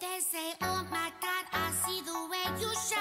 They say, Oh my God, I see the way you shine.